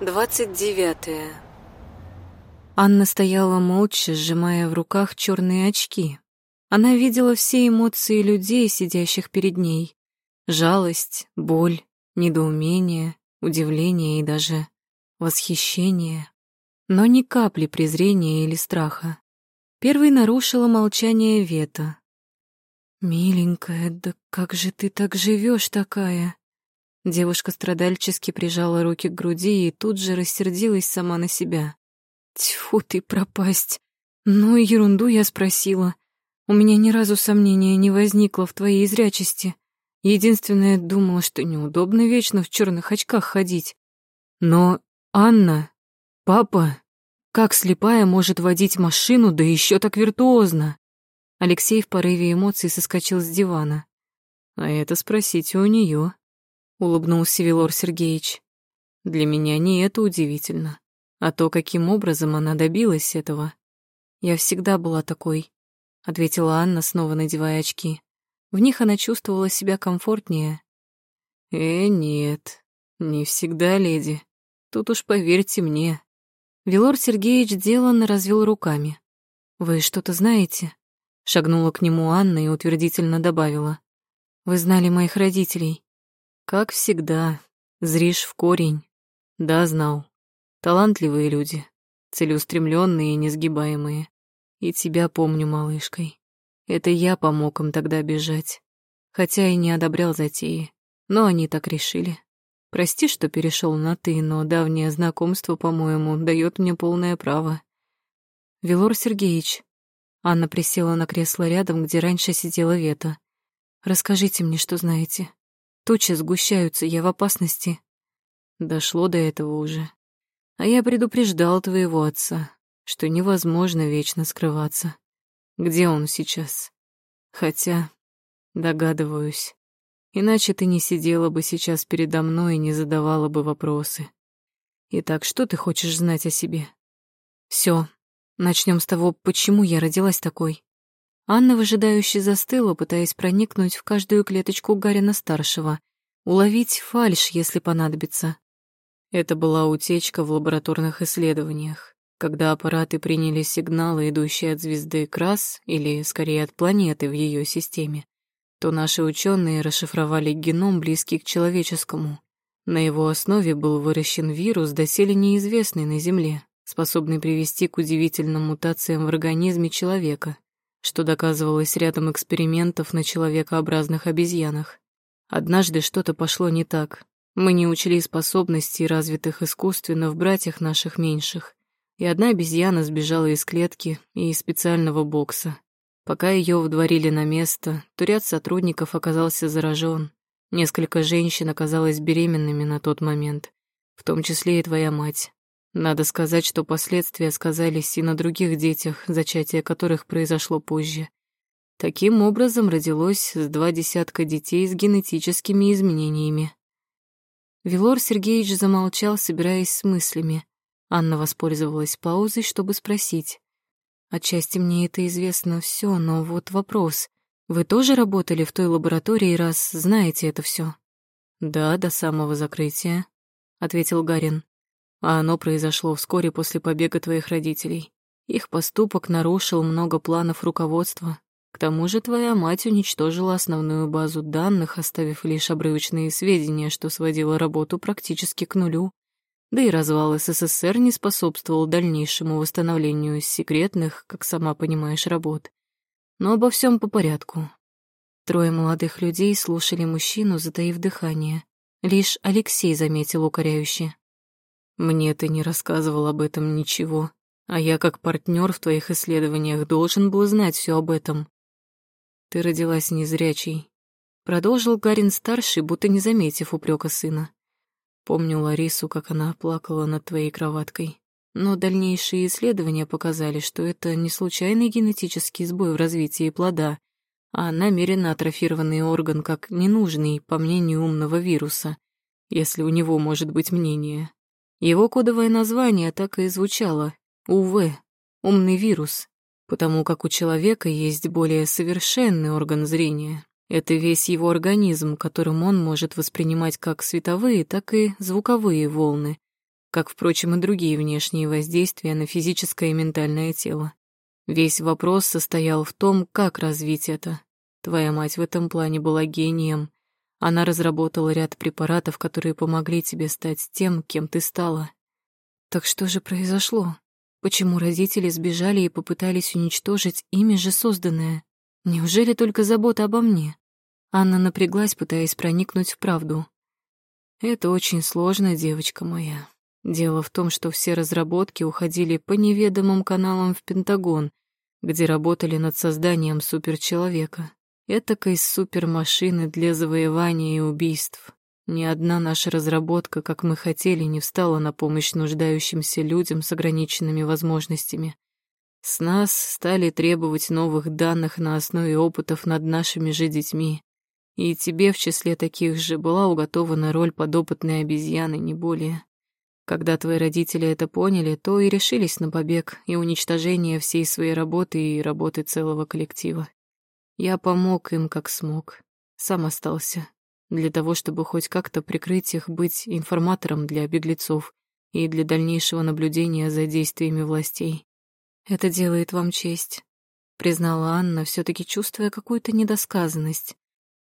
Двадцать девятое. Анна стояла молча, сжимая в руках черные очки. Она видела все эмоции людей, сидящих перед ней. Жалость, боль, недоумение, удивление и даже восхищение. Но ни капли презрения или страха. Первой нарушила молчание Вета. «Миленькая, да как же ты так живешь такая?» Девушка страдальчески прижала руки к груди и тут же рассердилась сама на себя. Тьфу ты, пропасть. Ну и ерунду я спросила. У меня ни разу сомнения не возникло в твоей зрячести. Единственное, думала, что неудобно вечно в черных очках ходить. Но, Анна, папа, как слепая может водить машину, да еще так виртуозно? Алексей в порыве эмоций соскочил с дивана. А это спросите у нее улыбнулся Вилор Сергеевич. Для меня не это удивительно, а то, каким образом она добилась этого. Я всегда была такой, ответила Анна, снова надевая очки. В них она чувствовала себя комфортнее. Э, нет, не всегда, леди. Тут уж поверьте мне. Вилор Сергеевич деланно развел руками. Вы что-то знаете? Шагнула к нему Анна и утвердительно добавила. Вы знали моих родителей. Как всегда, зришь в корень. Да, знал. Талантливые люди, целеустремленные и несгибаемые. И тебя помню малышкой. Это я помог им тогда бежать. Хотя и не одобрял затеи, но они так решили. Прости, что перешел на «ты», но давнее знакомство, по-моему, дает мне полное право. Велор Сергеевич. Анна присела на кресло рядом, где раньше сидела Вета. Расскажите мне, что знаете. Тучи сгущаются, я в опасности. Дошло до этого уже. А я предупреждал твоего отца, что невозможно вечно скрываться. Где он сейчас? Хотя, догадываюсь. Иначе ты не сидела бы сейчас передо мной и не задавала бы вопросы. Итак, что ты хочешь знать о себе? Все. Начнем с того, почему я родилась такой. Анна выжидающе застыла, пытаясь проникнуть в каждую клеточку Гарина-старшего, уловить фальшь, если понадобится. Это была утечка в лабораторных исследованиях, когда аппараты приняли сигналы, идущие от звезды Крас, или, скорее, от планеты в ее системе, то наши ученые расшифровали геном, близкий к человеческому. На его основе был выращен вирус, доселе неизвестный на Земле, способный привести к удивительным мутациям в организме человека — что доказывалось рядом экспериментов на человекообразных обезьянах. Однажды что-то пошло не так. Мы не учли способностей, развитых искусственно в братьях наших меньших, и одна обезьяна сбежала из клетки и из специального бокса. Пока ее вдворили на место, то ряд сотрудников оказался заражен. Несколько женщин оказалось беременными на тот момент, в том числе и твоя мать. Надо сказать, что последствия сказались и на других детях, зачатие которых произошло позже. Таким образом родилось два десятка детей с генетическими изменениями. Велор Сергеевич замолчал, собираясь с мыслями. Анна воспользовалась паузой, чтобы спросить. «Отчасти мне это известно все, но вот вопрос. Вы тоже работали в той лаборатории, раз знаете это все? «Да, до самого закрытия», — ответил Гарин. А оно произошло вскоре после побега твоих родителей. Их поступок нарушил много планов руководства. К тому же твоя мать уничтожила основную базу данных, оставив лишь обрывочные сведения, что сводило работу практически к нулю. Да и развал СССР не способствовал дальнейшему восстановлению секретных, как сама понимаешь, работ. Но обо всем по порядку. Трое молодых людей слушали мужчину, затаив дыхание. Лишь Алексей заметил укоряюще. Мне ты не рассказывал об этом ничего, а я как партнер в твоих исследованиях должен был знать все об этом. Ты родилась незрячей. Продолжил Гарин-старший, будто не заметив упрека сына. Помню Ларису, как она плакала над твоей кроваткой. Но дальнейшие исследования показали, что это не случайный генетический сбой в развитии плода, а намеренно атрофированный орган как ненужный, по мнению умного вируса, если у него может быть мнение. Его кодовое название так и звучало — УВ, умный вирус, потому как у человека есть более совершенный орган зрения. Это весь его организм, которым он может воспринимать как световые, так и звуковые волны. как, впрочем, и другие внешние воздействия на физическое и ментальное тело. Весь вопрос состоял в том, как развить это. Твоя мать в этом плане была гением. Она разработала ряд препаратов, которые помогли тебе стать тем, кем ты стала. Так что же произошло? Почему родители сбежали и попытались уничтожить ими же созданное? Неужели только забота обо мне? Анна напряглась, пытаясь проникнуть в правду. Это очень сложно, девочка моя. Дело в том, что все разработки уходили по неведомым каналам в Пентагон, где работали над созданием суперчеловека, этакой супермашины для завоевания и убийств. Ни одна наша разработка, как мы хотели, не встала на помощь нуждающимся людям с ограниченными возможностями. С нас стали требовать новых данных на основе опытов над нашими же детьми. И тебе в числе таких же была уготована роль подопытной обезьяны, не более. Когда твои родители это поняли, то и решились на побег и уничтожение всей своей работы и работы целого коллектива. Я помог им как смог. Сам остался. Для того, чтобы хоть как-то прикрыть их, быть информатором для беглецов и для дальнейшего наблюдения за действиями властей. «Это делает вам честь», — признала Анна, все таки чувствуя какую-то недосказанность.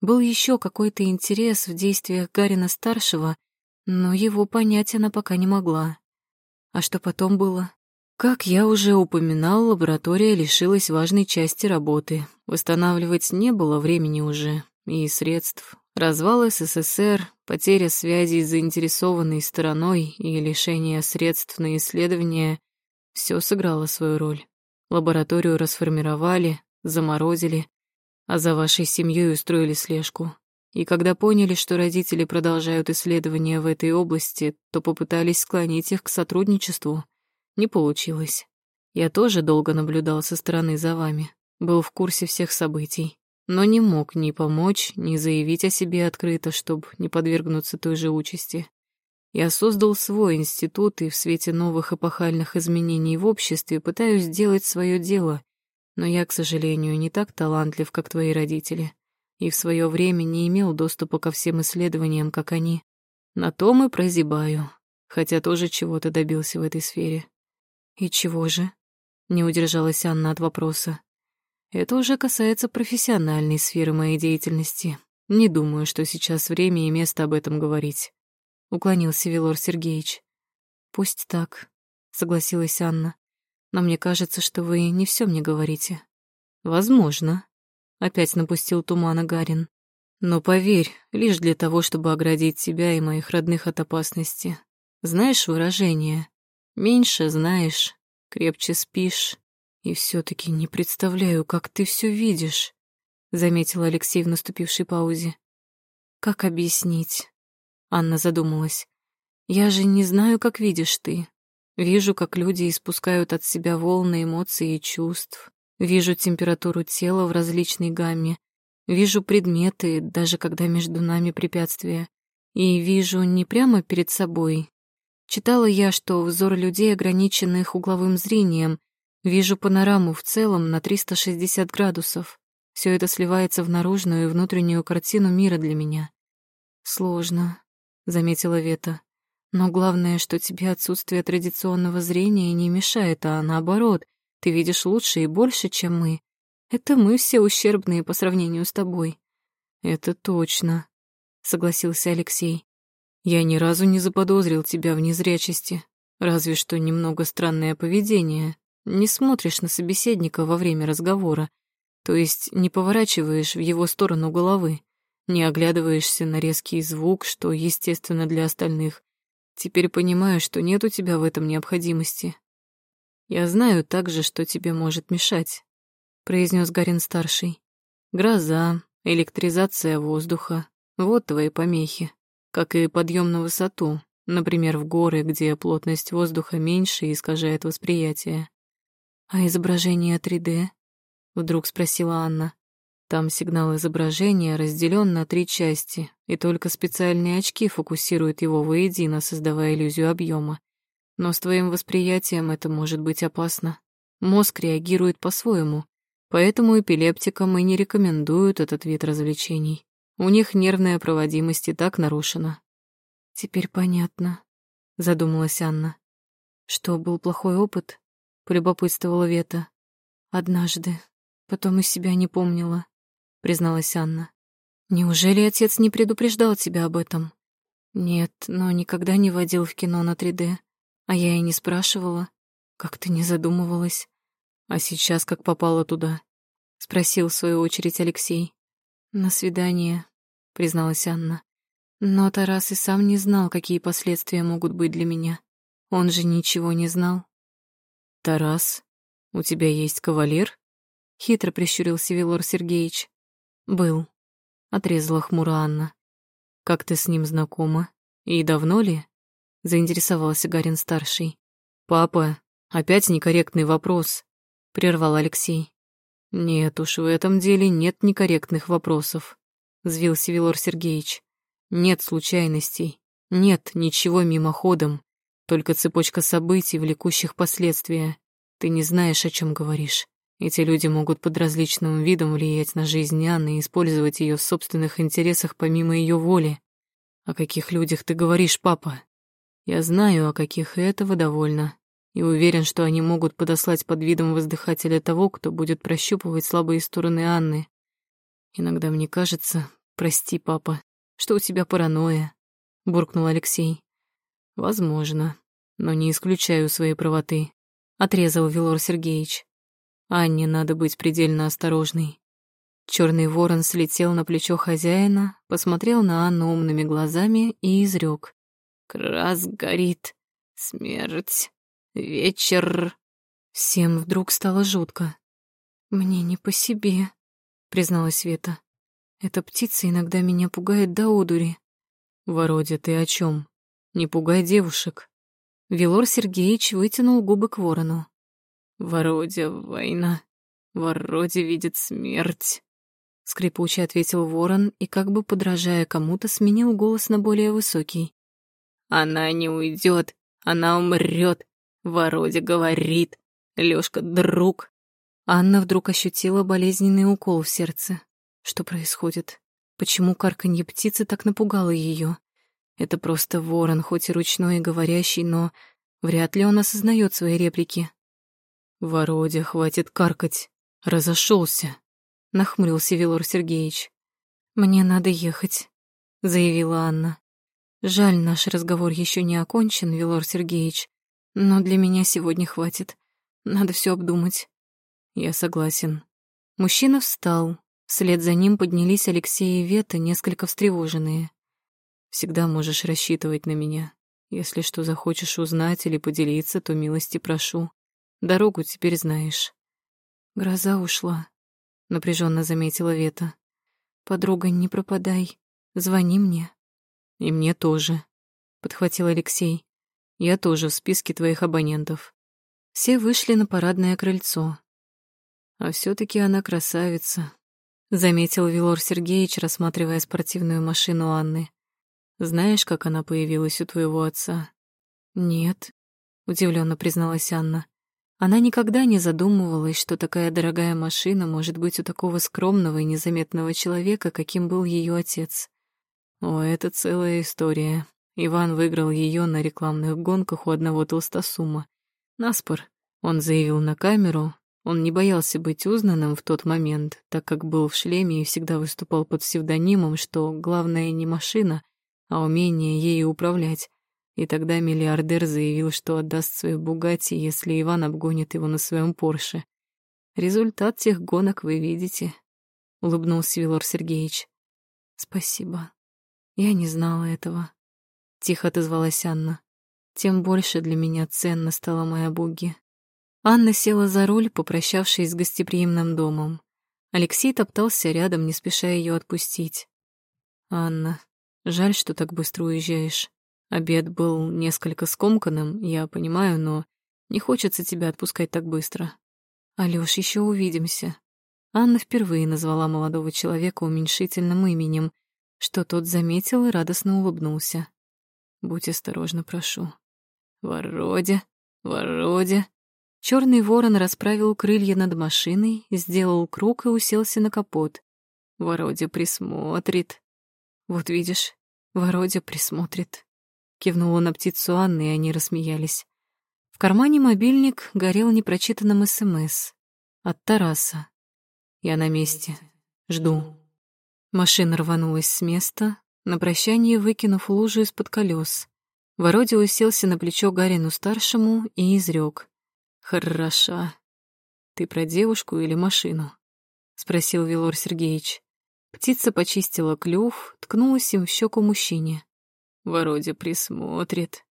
Был еще какой-то интерес в действиях Гарина-старшего — но его понять она пока не могла. А что потом было? Как я уже упоминал, лаборатория лишилась важной части работы. Восстанавливать не было времени уже и средств. Развал СССР, потеря связи с заинтересованной стороной и лишение средств на исследования — все сыграло свою роль. Лабораторию расформировали, заморозили, а за вашей семьей устроили слежку. И когда поняли, что родители продолжают исследования в этой области, то попытались склонить их к сотрудничеству. Не получилось. Я тоже долго наблюдал со стороны за вами, был в курсе всех событий, но не мог ни помочь, ни заявить о себе открыто, чтобы не подвергнуться той же участи. Я создал свой институт и в свете новых эпохальных изменений в обществе пытаюсь сделать свое дело, но я, к сожалению, не так талантлив, как твои родители и в свое время не имел доступа ко всем исследованиям, как они. На том и прозябаю, хотя тоже чего-то добился в этой сфере. И чего же? Не удержалась Анна от вопроса. Это уже касается профессиональной сферы моей деятельности. Не думаю, что сейчас время и место об этом говорить. Уклонился Велор Сергеевич. Пусть так, согласилась Анна. Но мне кажется, что вы не все мне говорите. Возможно, Опять напустил тумана Гарин. Но поверь, лишь для того, чтобы оградить тебя и моих родных от опасности. Знаешь выражение? Меньше знаешь, крепче спишь. И все таки не представляю, как ты все видишь, заметил Алексей в наступившей паузе. Как объяснить? Анна задумалась. Я же не знаю, как видишь ты. Вижу, как люди испускают от себя волны эмоций и чувств. Вижу температуру тела в различной гамме, вижу предметы, даже когда между нами препятствия, и вижу не прямо перед собой. Читала я, что взор людей ограничен их угловым зрением, вижу панораму в целом на 360 градусов. Все это сливается в наружную и внутреннюю картину мира для меня. Сложно, заметила Вета. Но главное, что тебе отсутствие традиционного зрения не мешает, а наоборот — ты видишь лучше и больше, чем мы. Это мы все ущербные по сравнению с тобой. Это точно, согласился Алексей. Я ни разу не заподозрил тебя в незрячести, разве что немного странное поведение. Не смотришь на собеседника во время разговора, то есть не поворачиваешь в его сторону головы, не оглядываешься на резкий звук, что естественно для остальных. Теперь понимаю, что нет у тебя в этом необходимости. «Я знаю также, что тебе может мешать», — произнес Гарин-старший. «Гроза, электризация воздуха — вот твои помехи, как и подъем на высоту, например, в горы, где плотность воздуха меньше и искажает восприятие». «А изображение 3D?» — вдруг спросила Анна. Там сигнал изображения разделен на три части, и только специальные очки фокусируют его воедино, создавая иллюзию объема. Но с твоим восприятием это может быть опасно. Мозг реагирует по-своему, поэтому эпилептикам и не рекомендуют этот вид развлечений. У них нервная проводимость и так нарушена. Теперь понятно, задумалась Анна. Что, был плохой опыт? Полюбопытствовала Вета. Однажды. Потом из себя не помнила, призналась Анна. Неужели отец не предупреждал тебя об этом? Нет, но никогда не водил в кино на 3D. А я и не спрашивала. Как ты не задумывалась? А сейчас как попала туда? Спросил в свою очередь Алексей. На свидание, призналась Анна. Но Тарас и сам не знал, какие последствия могут быть для меня. Он же ничего не знал. «Тарас, у тебя есть кавалер?» Хитро прищурился Вилор Сергеевич. «Был», — отрезала хмуро Анна. «Как ты с ним знакома? И давно ли?» — заинтересовался Гарин-старший. «Папа, опять некорректный вопрос», — прервал Алексей. «Нет уж, в этом деле нет некорректных вопросов», — взвился Вилор Сергеевич. «Нет случайностей, нет ничего мимоходом, только цепочка событий, влекущих последствия. Ты не знаешь, о чем говоришь. Эти люди могут под различным видом влиять на жизнь Анны и использовать ее в собственных интересах помимо ее воли. О каких людях ты говоришь, папа? Я знаю, о каких, и этого довольно. И уверен, что они могут подослать под видом воздыхателя того, кто будет прощупывать слабые стороны Анны. Иногда мне кажется, прости, папа, что у тебя паранойя, буркнул Алексей. Возможно, но не исключаю своей правоты, отрезал Вилор Сергеевич. Анне надо быть предельно осторожной. Черный ворон слетел на плечо хозяина, посмотрел на Анну умными глазами и изрек. «Крас горит, смерть, вечер». Всем вдруг стало жутко. «Мне не по себе», — призналась Света. «Эта птица иногда меня пугает до одури». «Вородя, ты о чем? Не пугай девушек». Велор Сергеевич вытянул губы к ворону. «Вородя, война. Вородя видит смерть», — скрипуче ответил ворон и, как бы подражая кому-то, сменил голос на более высокий. «Она не уйдет, она умрет. Вородя говорит. Лёшка — друг». Анна вдруг ощутила болезненный укол в сердце. Что происходит? Почему карканье птицы так напугало ее? Это просто ворон, хоть и ручной и говорящий, но вряд ли он осознает свои реплики. «Вородя, хватит каркать. Разошелся, нахмурился Вилор Сергеевич. «Мне надо ехать», — заявила Анна. «Жаль, наш разговор еще не окончен, Вилор Сергеевич, но для меня сегодня хватит. Надо все обдумать». «Я согласен». Мужчина встал. Вслед за ним поднялись Алексей и Вета, несколько встревоженные. «Всегда можешь рассчитывать на меня. Если что захочешь узнать или поделиться, то милости прошу. Дорогу теперь знаешь. Гроза ушла, напряженно заметила Вета. Подруга, не пропадай. Звони мне. И мне тоже, подхватил Алексей. Я тоже в списке твоих абонентов. Все вышли на парадное крыльцо. А все таки она красавица, заметил Вилор Сергеевич, рассматривая спортивную машину Анны. Знаешь, как она появилась у твоего отца? Нет, удивленно призналась Анна. Она никогда не задумывалась, что такая дорогая машина может быть у такого скромного и незаметного человека, каким был ее отец. О, это целая история. Иван выиграл ее на рекламных гонках у одного толстосума. Наспор. Он заявил на камеру. Он не боялся быть узнанным в тот момент, так как был в шлеме и всегда выступал под псевдонимом, что главное не машина, а умение ею управлять. И тогда миллиардер заявил, что отдаст свою Бугатти, если Иван обгонит его на своем Порше. Результат тех гонок вы видите, — улыбнулся Вилор Сергеевич. Спасибо. Я не знала этого. Тихо отозвалась Анна. Тем больше для меня ценна стала моя Буги. Анна села за руль, попрощавшись с гостеприимным домом. Алексей топтался рядом, не спеша ее отпустить. «Анна, жаль, что так быстро уезжаешь. Обед был несколько скомканным, я понимаю, но не хочется тебя отпускать так быстро. Алёш, еще увидимся. Анна впервые назвала молодого человека уменьшительным именем, что тот заметил и радостно улыбнулся. Будь осторожна, прошу. Вородя, Вородя. Черный ворон расправил крылья над машиной, сделал круг и уселся на капот. Вородя присмотрит. Вот видишь, Вородя присмотрит. кивнула на птицу Анны, и они рассмеялись. В кармане мобильник горел непрочитанным СМС от Тараса. Я на месте. Жду. Машина рванулась с места, на прощание выкинув лужу из-под колес. Вородя уселся на плечо Гарину-старшему и изрек. «Хороша. Ты про девушку или машину?» — спросил Вилор Сергеевич. Птица почистила клюв, ткнулась им в щеку мужчине. Вородя присмотрит.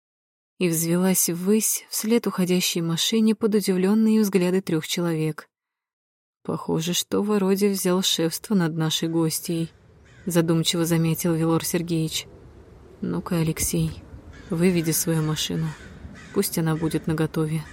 И взвелась ввысь вслед уходящей машине под удивленные взгляды трех человек. Похоже, что Вородя взял шефство над нашей гостьей, задумчиво заметил Вилор Сергеевич. Ну-ка, Алексей, выведи свою машину. Пусть она будет наготове.